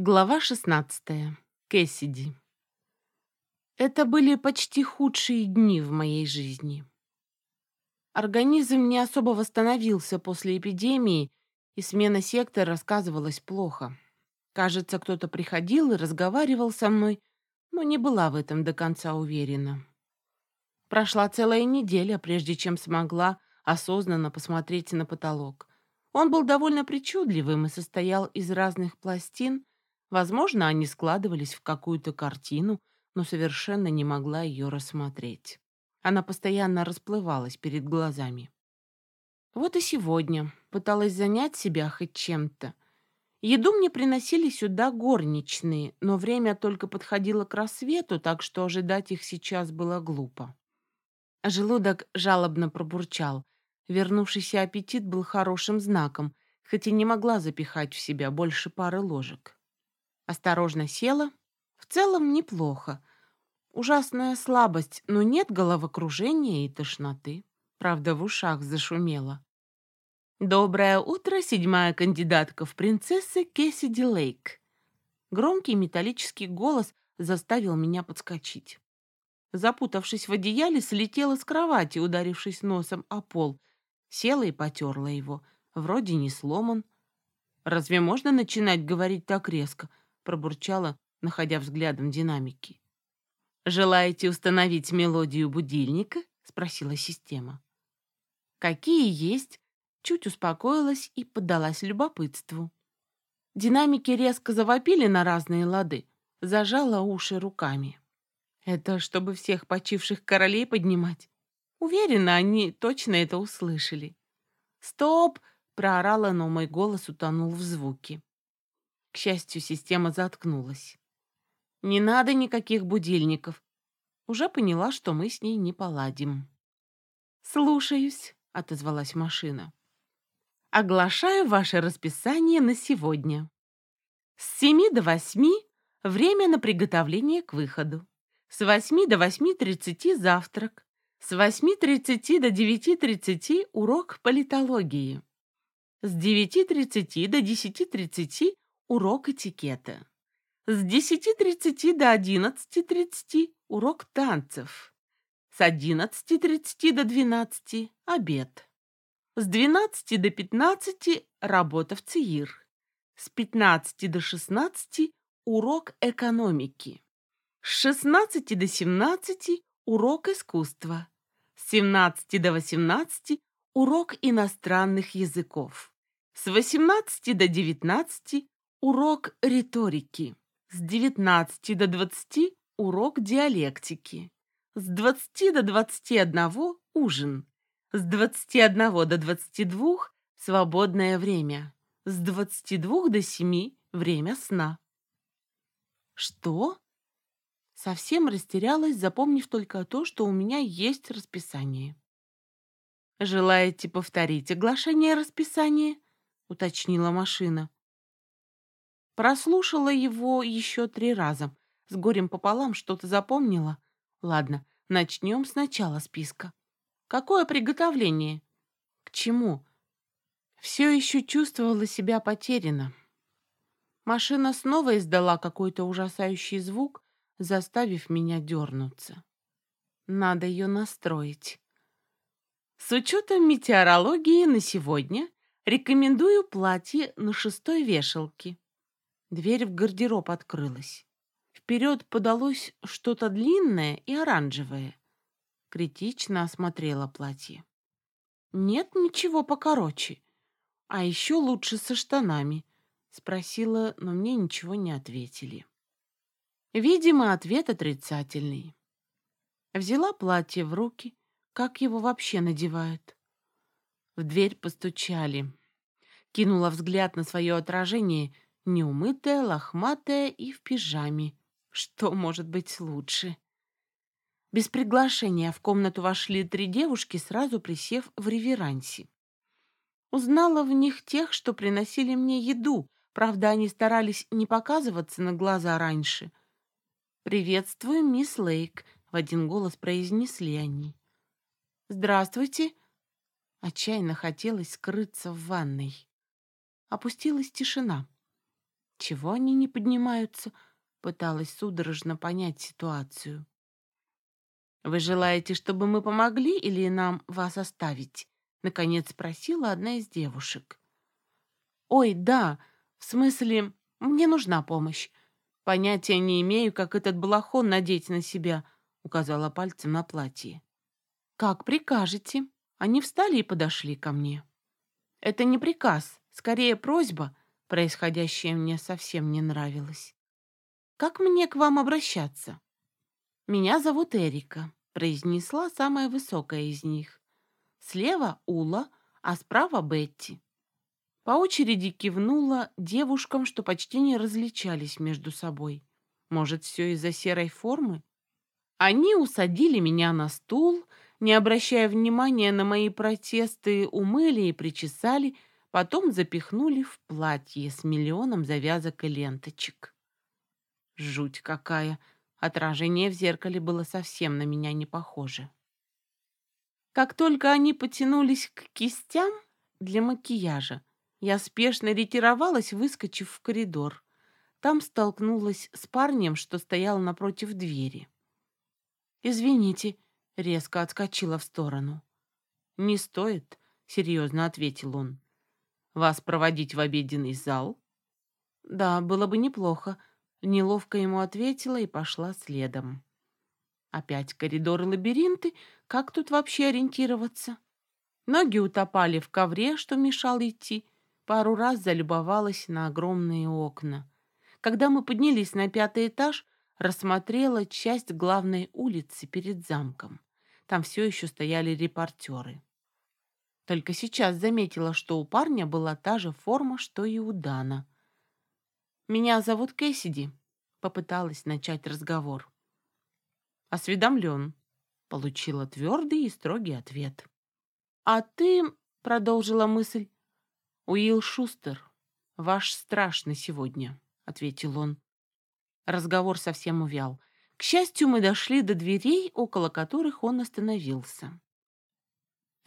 Глава 16. Кэссиди. Это были почти худшие дни в моей жизни. Организм не особо восстановился после эпидемии, и смена сектора рассказывалась плохо. Кажется, кто-то приходил и разговаривал со мной, но не была в этом до конца уверена. Прошла целая неделя, прежде чем смогла осознанно посмотреть на потолок. Он был довольно причудливым и состоял из разных пластин, Возможно, они складывались в какую-то картину, но совершенно не могла ее рассмотреть. Она постоянно расплывалась перед глазами. Вот и сегодня пыталась занять себя хоть чем-то. Еду мне приносили сюда горничные, но время только подходило к рассвету, так что ожидать их сейчас было глупо. Желудок жалобно пробурчал. Вернувшийся аппетит был хорошим знаком, хоть и не могла запихать в себя больше пары ложек. Осторожно села. В целом неплохо. Ужасная слабость, но нет головокружения и тошноты. Правда, в ушах зашумело. «Доброе утро, седьмая кандидатка в принцессы Кессиди Лейк». Громкий металлический голос заставил меня подскочить. Запутавшись в одеяле, слетела с кровати, ударившись носом о пол. Села и потерла его. Вроде не сломан. Разве можно начинать говорить так резко? Пробурчала, находя взглядом динамики. «Желаете установить мелодию будильника?» — спросила система. «Какие есть?» Чуть успокоилась и поддалась любопытству. Динамики резко завопили на разные лады, зажала уши руками. «Это чтобы всех почивших королей поднимать?» Уверена, они точно это услышали. «Стоп!» — проорала, но мой голос утонул в звуке. К счастью, система заткнулась. Не надо никаких будильников. Уже поняла, что мы с ней не поладим. «Слушаюсь», — отозвалась машина. «Оглашаю ваше расписание на сегодня. С семи до восьми — время на приготовление к выходу. С восьми до восьми тридцати — завтрак. С восьми тридцати до девяти тридцати — урок политологии. С девяти тридцати до десяти тридцати урок этикета. С 10.30 до 11.30 урок танцев. С 11.30 до 12 обед. С 12 до 15 работа в ЦИИР. С 15 до 16 урок экономики. С 16 до 17 урок искусства. С 17 до 18 урок иностранных языков. С 18 до 19 Урок риторики. С 19 до 20 урок диалектики. С 20 до 21 ужин. С 21 до 22 свободное время. С 22 до 7 время сна. Что? Совсем растерялась, запомнив только то, что у меня есть расписание. «Желаете повторить оглашение расписания?» — уточнила машина. Прослушала его еще три раза. С горем пополам что-то запомнила. Ладно, начнем сначала списка. Какое приготовление? К чему? Все еще чувствовала себя потеряна. Машина снова издала какой-то ужасающий звук, заставив меня дернуться. Надо ее настроить. С учетом метеорологии на сегодня рекомендую платье на шестой вешалке. Дверь в гардероб открылась. Вперед подалось что-то длинное и оранжевое. Критично осмотрела платье. Нет ничего покороче. А еще лучше со штанами. Спросила, но мне ничего не ответили. Видимо, ответ отрицательный. Взяла платье в руки. Как его вообще надевают? В дверь постучали. Кинула взгляд на свое отражение — неумытая, лохматая и в пижаме. Что может быть лучше? Без приглашения в комнату вошли три девушки, сразу присев в реверансе. Узнала в них тех, что приносили мне еду, правда, они старались не показываться на глаза раньше. «Приветствую, мисс Лейк», — в один голос произнесли они. «Здравствуйте». Отчаянно хотелось скрыться в ванной. Опустилась тишина. Чего они не поднимаются? Пыталась судорожно понять ситуацию. «Вы желаете, чтобы мы помогли или нам вас оставить?» Наконец спросила одна из девушек. «Ой, да, в смысле, мне нужна помощь. Понятия не имею, как этот балахон надеть на себя», указала пальцем на платье. «Как прикажете». Они встали и подошли ко мне. «Это не приказ, скорее просьба», происходящее мне совсем не нравилось. «Как мне к вам обращаться?» «Меня зовут Эрика», — произнесла самая высокая из них. Слева Ула, а справа Бетти. По очереди кивнула девушкам, что почти не различались между собой. Может, все из-за серой формы? Они усадили меня на стул, не обращая внимания на мои протесты, умыли и причесали, потом запихнули в платье с миллионом завязок и ленточек. Жуть какая! Отражение в зеркале было совсем на меня не похоже. Как только они потянулись к кистям для макияжа, я спешно ретировалась, выскочив в коридор. Там столкнулась с парнем, что стоял напротив двери. «Извините», — резко отскочила в сторону. «Не стоит», — серьезно ответил он. «Вас проводить в обеденный зал?» «Да, было бы неплохо», — неловко ему ответила и пошла следом. Опять коридоры-лабиринты, как тут вообще ориентироваться? Ноги утопали в ковре, что мешал идти. Пару раз залюбовалась на огромные окна. Когда мы поднялись на пятый этаж, рассмотрела часть главной улицы перед замком. Там все еще стояли репортеры. Только сейчас заметила, что у парня была та же форма, что и у Дана. «Меня зовут Кэссиди», — попыталась начать разговор. «Осведомлен», — получила твердый и строгий ответ. «А ты», — продолжила мысль, — «Уилл Шустер, ваш страж на сегодня», — ответил он. Разговор совсем увял. К счастью, мы дошли до дверей, около которых он остановился.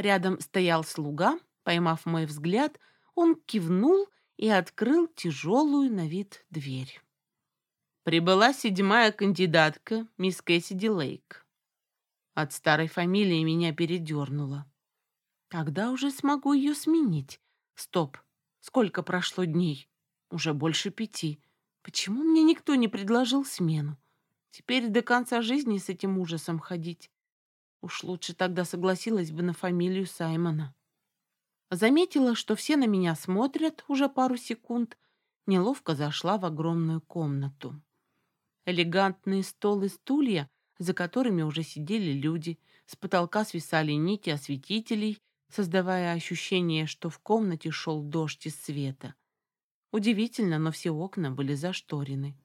Рядом стоял слуга. Поймав мой взгляд, он кивнул и открыл тяжелую на вид дверь. Прибыла седьмая кандидатка, мисс Кэссиди Лейк. От старой фамилии меня передернуло. Когда уже смогу ее сменить? Стоп, сколько прошло дней? Уже больше пяти. Почему мне никто не предложил смену? Теперь до конца жизни с этим ужасом ходить. Уж лучше тогда согласилась бы на фамилию Саймона. Заметила, что все на меня смотрят уже пару секунд, неловко зашла в огромную комнату. Элегантные стол и стулья, за которыми уже сидели люди, с потолка свисали нити осветителей, создавая ощущение, что в комнате шел дождь из света. Удивительно, но все окна были зашторены.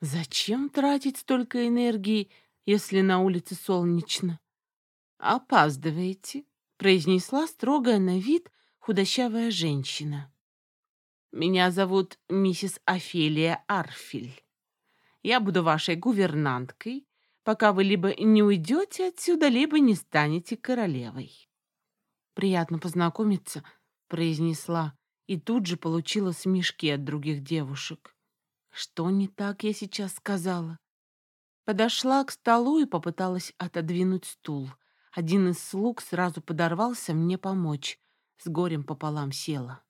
Зачем тратить столько энергии, если на улице солнечно? Опаздываете, произнесла строгая на вид худощавая женщина. Меня зовут миссис Офелия Арфель. Я буду вашей гувернанткой, пока вы либо не уйдете отсюда, либо не станете королевой. Приятно познакомиться, произнесла и тут же получила смешки от других девушек. Что не так я сейчас сказала? Подошла к столу и попыталась отодвинуть стул. Один из слуг сразу подорвался мне помочь. С горем пополам села.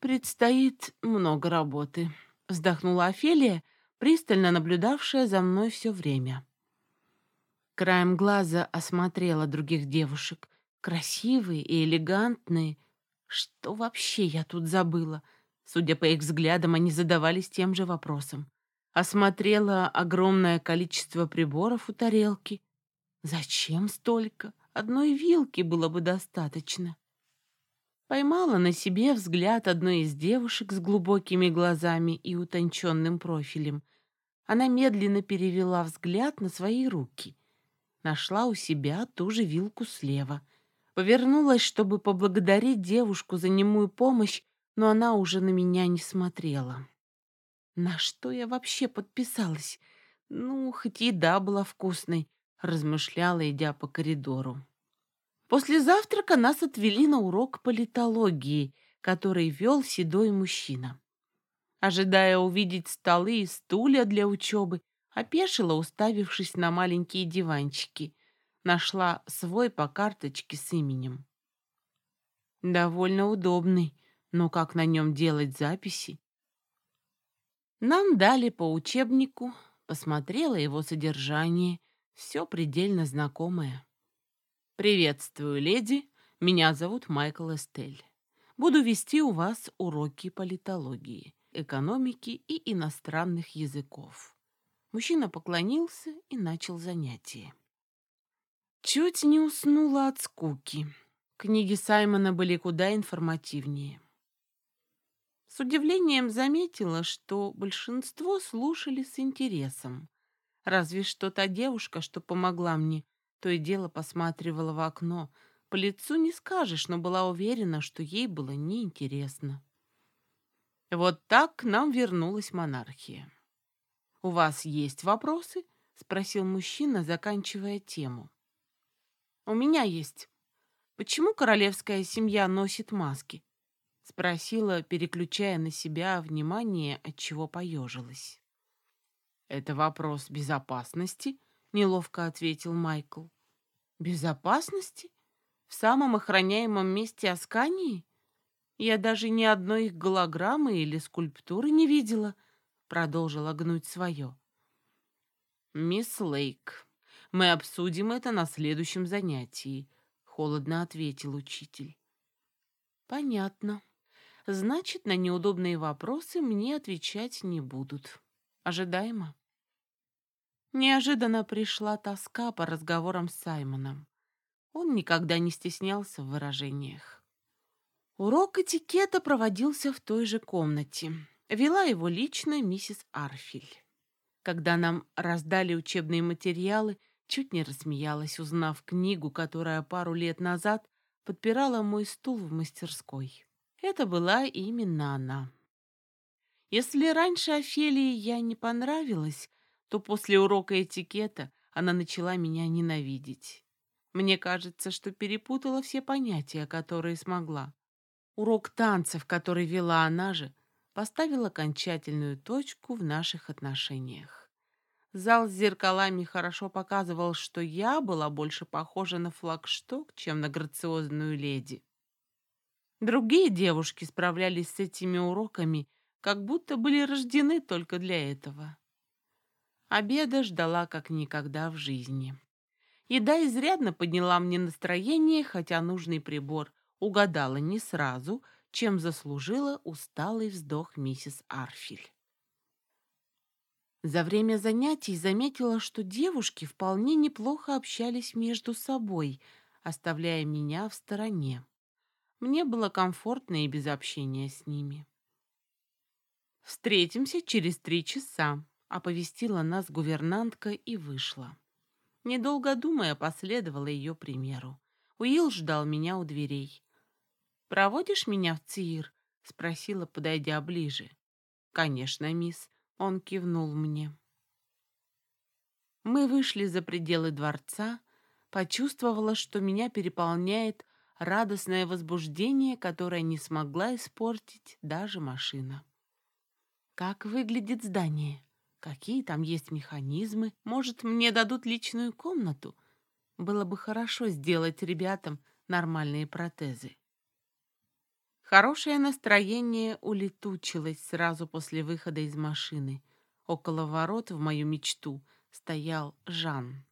«Предстоит много работы», — вздохнула Офелия, пристально наблюдавшая за мной все время. Краем глаза осмотрела других девушек. Красивые и элегантные. Что вообще я тут забыла? Судя по их взглядам, они задавались тем же вопросом. Осмотрела огромное количество приборов у тарелки. Зачем столько? Одной вилки было бы достаточно. Поймала на себе взгляд одной из девушек с глубокими глазами и утонченным профилем — она медленно перевела взгляд на свои руки. Нашла у себя ту же вилку слева. Повернулась, чтобы поблагодарить девушку за немую помощь, но она уже на меня не смотрела. На что я вообще подписалась? Ну, хоть еда была вкусной, размышляла, идя по коридору. После завтрака нас отвели на урок политологии, который вел седой мужчина. Ожидая увидеть столы и стулья для учебы, опешила, уставившись на маленькие диванчики. Нашла свой по карточке с именем. Довольно удобный, но как на нем делать записи? Нам дали по учебнику, посмотрела его содержание, все предельно знакомое. «Приветствую, леди, меня зовут Майкл Эстель. Буду вести у вас уроки политологии, экономики и иностранных языков». Мужчина поклонился и начал занятие. Чуть не уснула от скуки. Книги Саймона были куда информативнее. С удивлением заметила, что большинство слушали с интересом. Разве что та девушка, что помогла мне, то и дело посматривала в окно. По лицу не скажешь, но была уверена, что ей было неинтересно. Вот так к нам вернулась монархия. «У вас есть вопросы?» — спросил мужчина, заканчивая тему. «У меня есть. Почему королевская семья носит маски?» — спросила, переключая на себя внимание, от чего поежилась. «Это вопрос безопасности», — неловко ответил Майкл. «Безопасности? В самом охраняемом месте Аскании? Я даже ни одной их голограммы или скульптуры не видела», — продолжила гнуть свое. «Мисс Лейк, мы обсудим это на следующем занятии», — холодно ответил учитель. «Понятно», Значит, на неудобные вопросы мне отвечать не будут. Ожидаемо. Неожиданно пришла тоска по разговорам с Саймоном. Он никогда не стеснялся в выражениях. Урок этикета проводился в той же комнате. Вела его лично миссис Арфиль. Когда нам раздали учебные материалы, чуть не рассмеялась, узнав книгу, которая пару лет назад подпирала мой стул в мастерской. Это была именно она. Если раньше Офелии я не понравилась, то после урока этикета она начала меня ненавидеть. Мне кажется, что перепутала все понятия, которые смогла. Урок танцев, который вела она же, поставил окончательную точку в наших отношениях. Зал с зеркалами хорошо показывал, что я была больше похожа на флагшток, чем на грациозную леди. Другие девушки справлялись с этими уроками, как будто были рождены только для этого. Обеда ждала как никогда в жизни. Еда изрядно подняла мне настроение, хотя нужный прибор угадала не сразу, чем заслужила усталый вздох миссис Арфиль. За время занятий заметила, что девушки вполне неплохо общались между собой, оставляя меня в стороне. Мне было комфортно и без общения с ними. «Встретимся через три часа», — оповестила нас гувернантка и вышла. Недолго думая, последовала ее примеру. Уилл ждал меня у дверей. «Проводишь меня в ЦИИР?» — спросила, подойдя ближе. «Конечно, мисс», — он кивнул мне. Мы вышли за пределы дворца, почувствовала, что меня переполняет радостное возбуждение, которое не смогла испортить даже машина. Как выглядит здание? Какие там есть механизмы? Может, мне дадут личную комнату? Было бы хорошо сделать ребятам нормальные протезы. Хорошее настроение улетучилось сразу после выхода из машины. Около ворот в мою мечту стоял Жан.